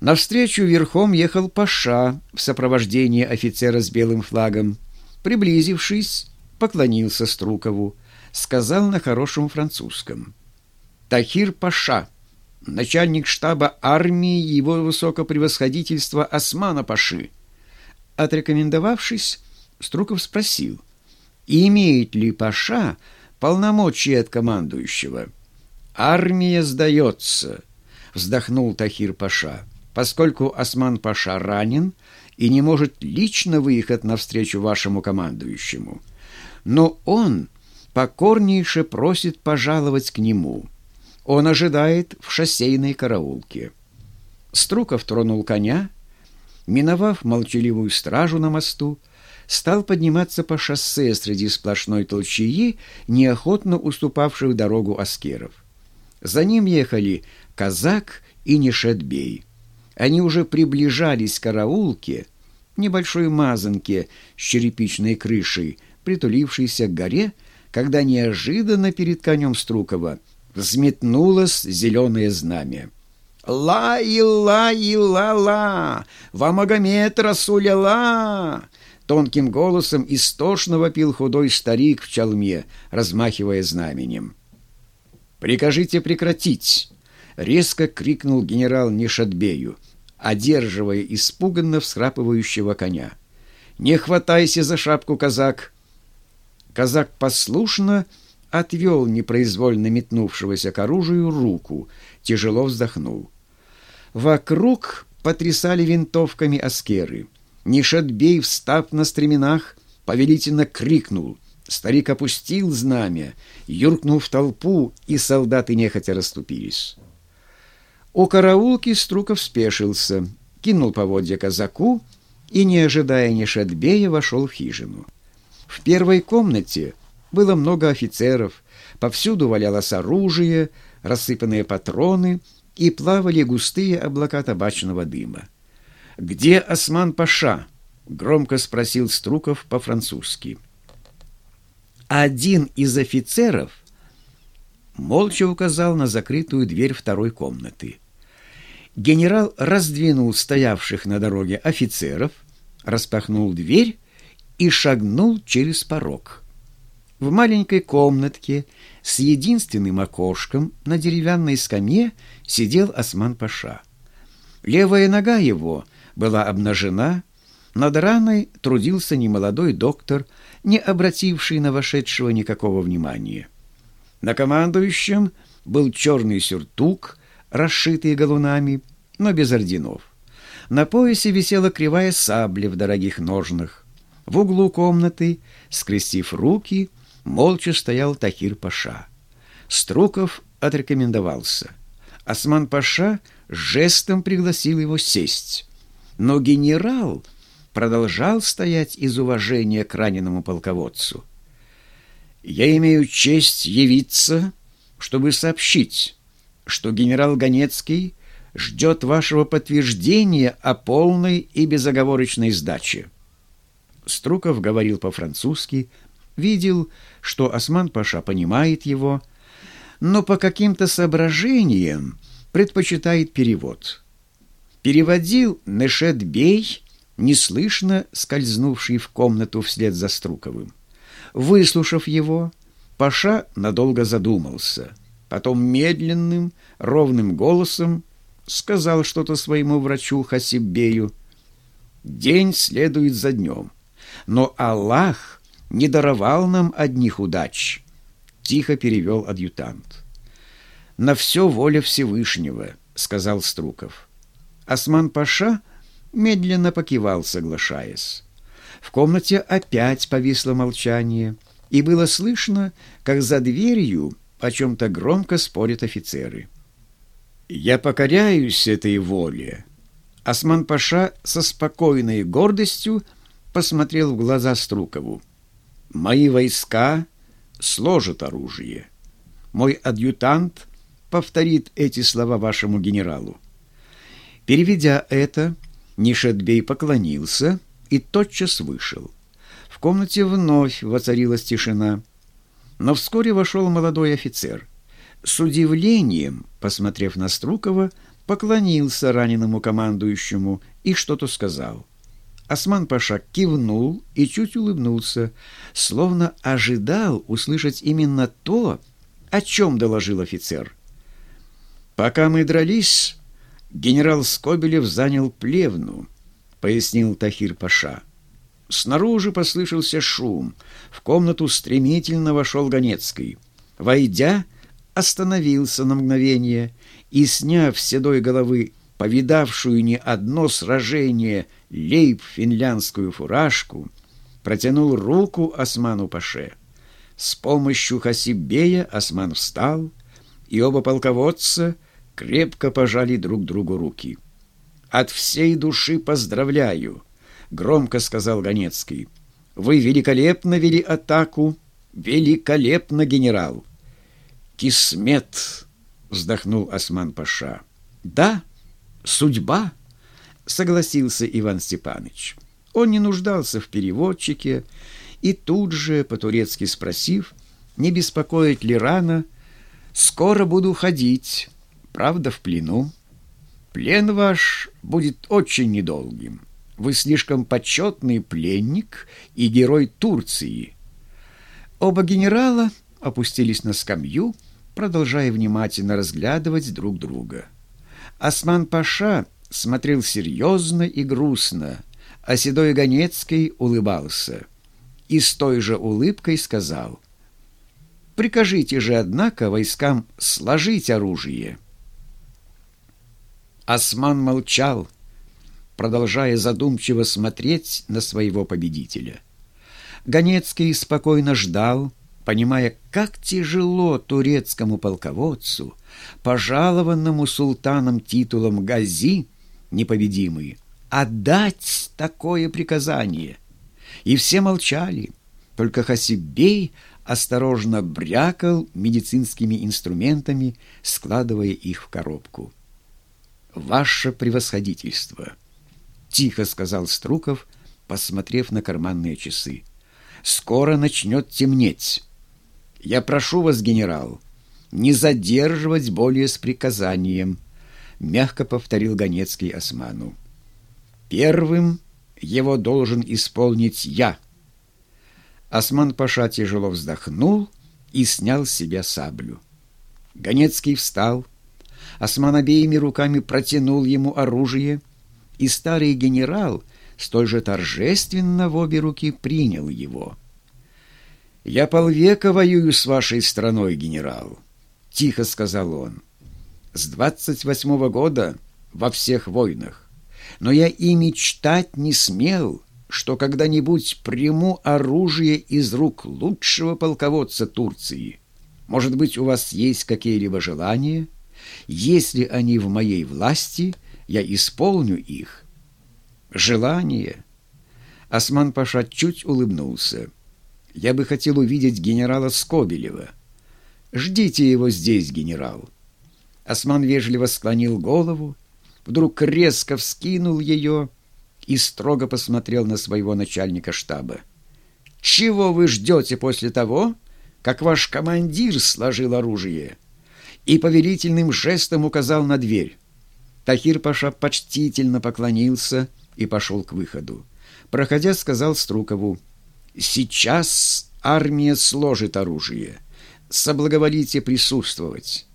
Навстречу верхом ехал Паша в сопровождении офицера с белым флагом. Приблизившись, поклонился Струкову, сказал на хорошем французском. «Тахир Паша, начальник штаба армии его высокопревосходительства Османа Паши». Отрекомендовавшись, Струков спросил, имеет ли Паша полномочия от командующего. «Армия сдается», — вздохнул Тахир Паша, «поскольку Осман Паша ранен и не может лично выехать навстречу вашему командующему. Но он покорнейше просит пожаловать к нему. Он ожидает в шоссейной караулке». Струков тронул коня, миновав молчаливую стражу на мосту, стал подниматься по шоссе среди сплошной толчаи, неохотно уступавших дорогу аскеров. За ним ехали казак и Нешетбей. Они уже приближались к караулке, небольшой мазанке с черепичной крышей, притулившейся к горе, когда неожиданно перед конем Струкова взметнулось зеленое знамя. «Ла-и-ла-и-ла-ла! Ва Магомед Расуля-ла!» Тонким голосом истошно вопил худой старик в чалме, размахивая знаменем. «Прикажите прекратить!» — резко крикнул генерал Нишатбею, одерживая испуганно всхрапывающего коня. «Не хватайся за шапку, казак!» Казак послушно отвел непроизвольно метнувшегося к оружию руку, тяжело вздохнул. Вокруг потрясали винтовками аскеры — Нишатбей, встав на стременах, повелительно крикнул. Старик опустил знамя, юркнул в толпу, и солдаты нехотя расступились. У караулки Струков спешился, кинул поводья казаку и, не ожидая Нишатбея, вошел в хижину. В первой комнате было много офицеров, повсюду валялось оружие, рассыпанные патроны и плавали густые облака табачного дыма. «Где Осман-Паша?» — громко спросил Струков по-французски. Один из офицеров молча указал на закрытую дверь второй комнаты. Генерал раздвинул стоявших на дороге офицеров, распахнул дверь и шагнул через порог. В маленькой комнатке с единственным окошком на деревянной скамье сидел Осман-Паша. Левая нога его — была обнажена, над раной трудился немолодой доктор, не обративший на вошедшего никакого внимания. На командующем был черный сюртук, расшитый галунами, но без орденов. На поясе висела кривая сабля в дорогих ножнах. В углу комнаты, скрестив руки, молча стоял Тахир-паша. Струков отрекомендовался. Осман-паша жестом пригласил его сесть. Но генерал продолжал стоять из уважения к раненому полководцу. «Я имею честь явиться, чтобы сообщить, что генерал Ганецкий ждет вашего подтверждения о полной и безоговорочной сдаче». Струков говорил по-французски, видел, что Осман-паша понимает его, но по каким-то соображениям предпочитает перевод – переводил Нешет-бей, неслышно скользнувший в комнату вслед за Струковым. Выслушав его, Паша надолго задумался, потом медленным, ровным голосом сказал что-то своему врачу Хасиббею. «День следует за днем, но Аллах не даровал нам одних удач», — тихо перевел адъютант. «На все воля Всевышнего», — сказал Струков. Осман-паша медленно покивал, соглашаясь. В комнате опять повисло молчание, и было слышно, как за дверью о чем-то громко спорят офицеры. «Я покоряюсь этой воле». Осман-паша со спокойной гордостью посмотрел в глаза Струкову. «Мои войска сложат оружие. Мой адъютант повторит эти слова вашему генералу. Переведя это, Нишетбей поклонился и тотчас вышел. В комнате вновь воцарилась тишина. Но вскоре вошел молодой офицер. С удивлением, посмотрев на Струкова, поклонился раненому командующему и что-то сказал. Осман Паша кивнул и чуть улыбнулся, словно ожидал услышать именно то, о чем доложил офицер. «Пока мы дрались, генерал Скобелев занял плевну», — пояснил Тахир Паша. Снаружи послышался шум. В комнату стремительно вошел Ганецкий. Войдя, остановился на мгновение и, сняв с седой головы повидавшую не одно сражение лейб-финляндскую фуражку, протянул руку Осману Паше. С помощью Хасибея Осман встал, и оба полководца крепко пожали друг другу руки. «От всей души поздравляю!» — громко сказал Ганецкий. «Вы великолепно вели атаку! Великолепно, генерал!» «Кисмет!» — вздохнул Осман Паша. «Да, судьба!» — согласился Иван Степанович. Он не нуждался в переводчике и тут же, по-турецки спросив, не беспокоит ли рано, «Скоро буду ходить, правда, в плену. Плен ваш будет очень недолгим. Вы слишком почетный пленник и герой Турции». Оба генерала опустились на скамью, продолжая внимательно разглядывать друг друга. Осман Паша смотрел серьезно и грустно, а Седой Ганецкий улыбался. И с той же улыбкой сказал, «Прикажите же, однако, войскам сложить оружие». Осман молчал, продолжая задумчиво смотреть на своего победителя. Ганецкий спокойно ждал, понимая, как тяжело турецкому полководцу, пожалованному султаном титулом Гази, непобедимый, отдать такое приказание. И все молчали, только Хасибей осторожно брякал медицинскими инструментами, складывая их в коробку. «Ваше превосходительство!» — тихо сказал Струков, посмотрев на карманные часы. «Скоро начнет темнеть». Я прошу вас, генерал, не задерживать более с приказанием, мягко повторил Ганецкий Осману. Первым его должен исполнить я. Осман Паша тяжело вздохнул и снял с себя саблю. Ганецкий встал, Осман обеими руками протянул ему оружие, и старый генерал столь же торжественно в обе руки принял его. «Я полвека воюю с вашей страной, генерал», — тихо сказал он. «С двадцать восьмого года во всех войнах. Но я и мечтать не смел, что когда-нибудь приму оружие из рук лучшего полководца Турции. Может быть, у вас есть какие-либо желания? Если они в моей власти, я исполню их». «Желание?» Осман-паша чуть улыбнулся. Я бы хотел увидеть генерала Скобелева. Ждите его здесь, генерал. Осман вежливо склонил голову, вдруг резко вскинул ее и строго посмотрел на своего начальника штаба. «Чего вы ждете после того, как ваш командир сложил оружие?» И повелительным жестом указал на дверь. Тахир Паша почтительно поклонился и пошел к выходу. Проходя, сказал Струкову — Сейчас армия сложит оружие. Соблаговолите присутствовать.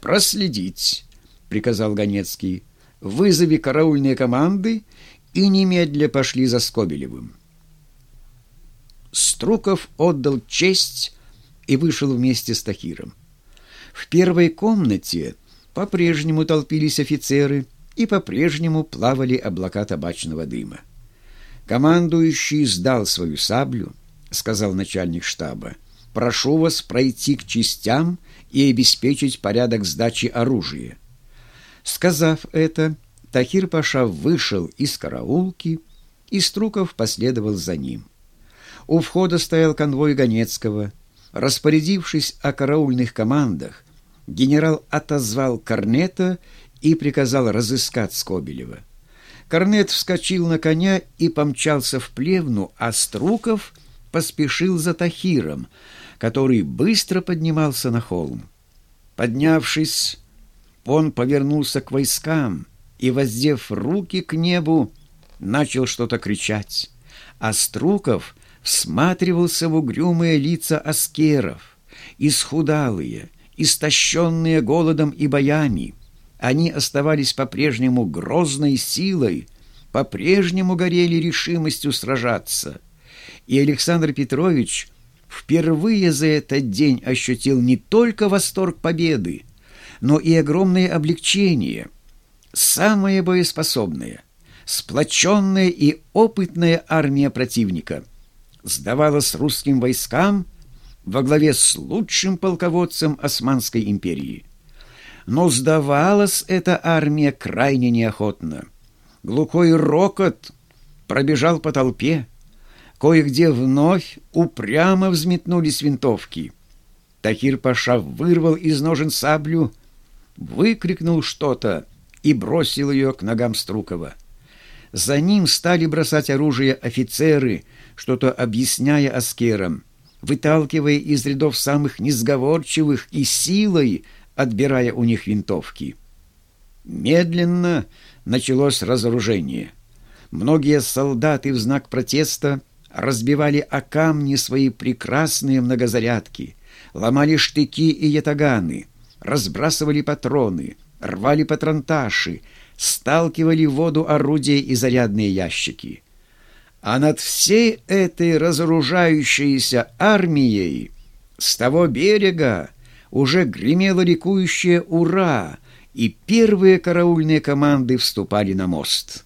Проследить, приказал Ганецкий. Вызови караульные команды и немедля пошли за Скобелевым. Струков отдал честь и вышел вместе с Тахиром. В первой комнате по-прежнему толпились офицеры и по-прежнему плавали облака табачного дыма. «Командующий сдал свою саблю», — сказал начальник штаба. «Прошу вас пройти к частям и обеспечить порядок сдачи оружия». Сказав это, Тахир Паша вышел из караулки, и Струков последовал за ним. У входа стоял конвой Ганецкого. Распорядившись о караульных командах, генерал отозвал Корнета и приказал разыскать Скобелева. Корнет вскочил на коня и помчался в плевну, а Струков поспешил за Тахиром, который быстро поднимался на холм. Поднявшись, Он повернулся к войскам и, воздев руки к небу, начал что-то кричать, а Струков всматривался в угрюмые лица аскеров, исхудалые, истощенные голодом и боями. Они оставались по-прежнему грозной силой, по-прежнему горели решимостью сражаться. И Александр Петрович впервые за этот день ощутил не только восторг победы, но и огромное облегчение. Самая боеспособная, сплоченная и опытная армия противника сдавалась русским войскам во главе с лучшим полководцем Османской империи. Но сдавалась эта армия крайне неохотно. Глухой рокот пробежал по толпе. Кое-где вновь упрямо взметнулись винтовки. Тахир-паша вырвал из ножен саблю, выкрикнул что-то и бросил ее к ногам Струкова. За ним стали бросать оружие офицеры, что-то объясняя аскерам, выталкивая из рядов самых несговорчивых и силой отбирая у них винтовки. Медленно началось разоружение. Многие солдаты в знак протеста разбивали о камни свои прекрасные многозарядки, ломали штыки и ятаганы, разбрасывали патроны, рвали патронташи, сталкивали в воду орудия и зарядные ящики. А над всей этой разоружающейся армией с того берега уже гремело ликующее «Ура!» и первые караульные команды вступали на мост.